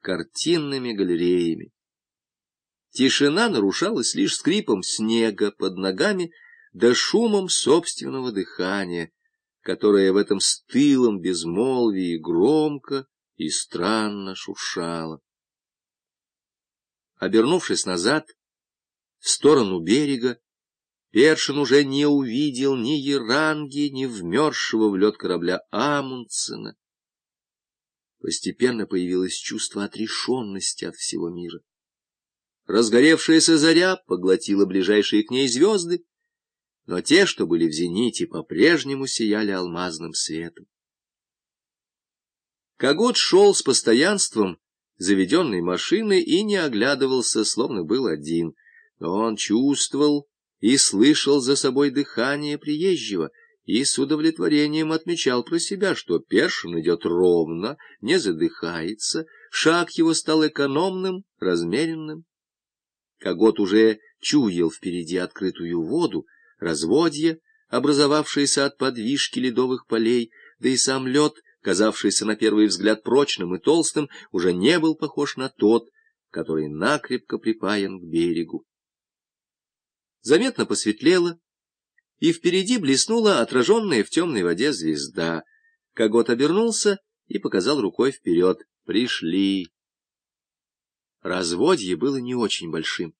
картинными галереями. Тишина нарушалась лишь скрипом снега под ногами да шумом собственного дыхания, которое в этом стылом безмолвии громко и странно шуршало. Обернувшись назад, в сторону берега, Першин уже не увидел ни Яранги, ни вмерзшего в лед корабля Амундсена. Постепенно появилось чувство отрешенности от всего мира. Разгоревшаяся заря поглотила ближайшие к ней звезды, но те, что были в зените, по-прежнему сияли алмазным светом. Когот шел с постоянством заведенной машины и не оглядывался, словно был один, но он чувствовал и слышал за собой дыхание приезжего, и с удовлетворением отмечал про себя, что Першин идет ровно, не задыхается, шаг его стал экономным, размеренным. Когот уже чуял впереди открытую воду, разводье, образовавшееся от подвижки ледовых полей, да и сам лед, казавшийся на первый взгляд прочным и толстым, уже не был похож на тот, который накрепко припаян к берегу. Заметно посветлело, и впереди блеснула отраженная в темной воде звезда. Когот обернулся и показал рукой вперед. Пришли. Разводье было не очень большим.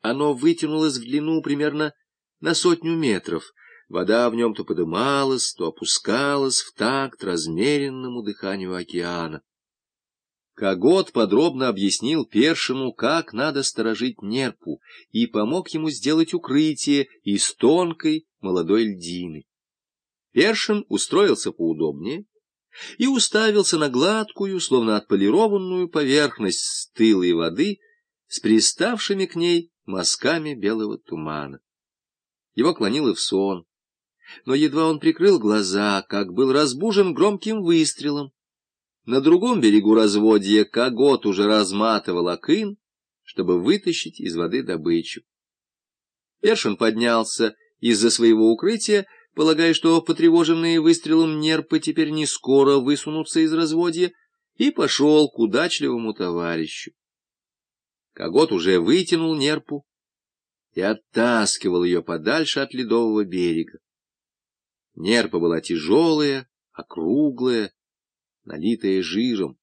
Оно вытянулось в длину примерно на сотню метров. Вода в нем то подымалась, то опускалась в такт размеренному дыханию океана. Когот подробно объяснил Першину, как надо сторожить нерпу, и помог ему сделать укрытие из тонкой молодой льдины. Першин устроился поудобнее и уставился на гладкую, словно отполированную поверхность стылой воды с приставшими к ней мазками белого тумана. Его клонило в сон, но едва он прикрыл глаза, как был разбужен громким выстрелом, на другом берегу разводья Когот уже разматывал акын, чтобы вытащить из воды добычу. Першин поднялся из-за своего укрытия, полагая, что потревоженные выстрелом нерпы теперь не скоро высунутся из разводья, и пошел к удачливому товарищу. Когот уже вытянул нерпу и оттаскивал ее подальше от ледового берега. Нерпа была тяжелая, округлая, налитое жиром.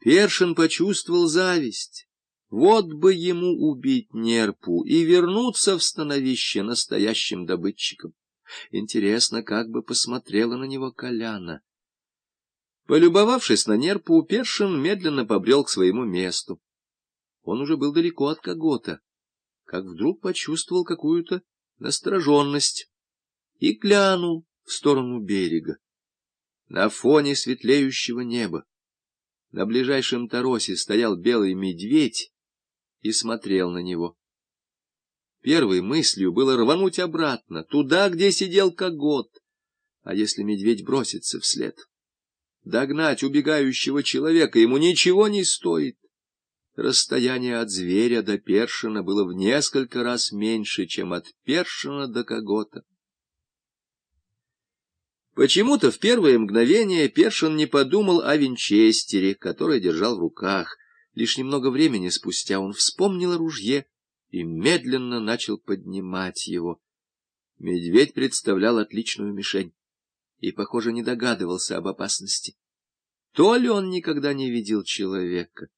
Першин почувствовал зависть. Вот бы ему убить нерпу и вернуться в становище настоящим добытчиком. Интересно, как бы посмотрела на него Коляна. Полюбовавшись на нерпу, Першин медленно побрел к своему месту. Он уже был далеко от когота, как вдруг почувствовал какую-то настороженность и глянул в сторону берега на фоне светлеющего неба. На ближайшем торосе стоял белый медведь и смотрел на него. Первой мыслью было рвануть обратно, туда, где сидел когот. А если медведь бросится вслед? Догнать убегающего человека ему ничего не стоит. Расстояние от зверя до першина было в несколько раз меньше, чем от першина до когота. Почему-то в первое мгновение Першин не подумал о винчестере, который держал в руках. Лишь немного времени спустя он вспомнил о ружье и медленно начал поднимать его. Медведь представлял отличную мишень и, похоже, не догадывался об опасности. То ли он никогда не видел человека,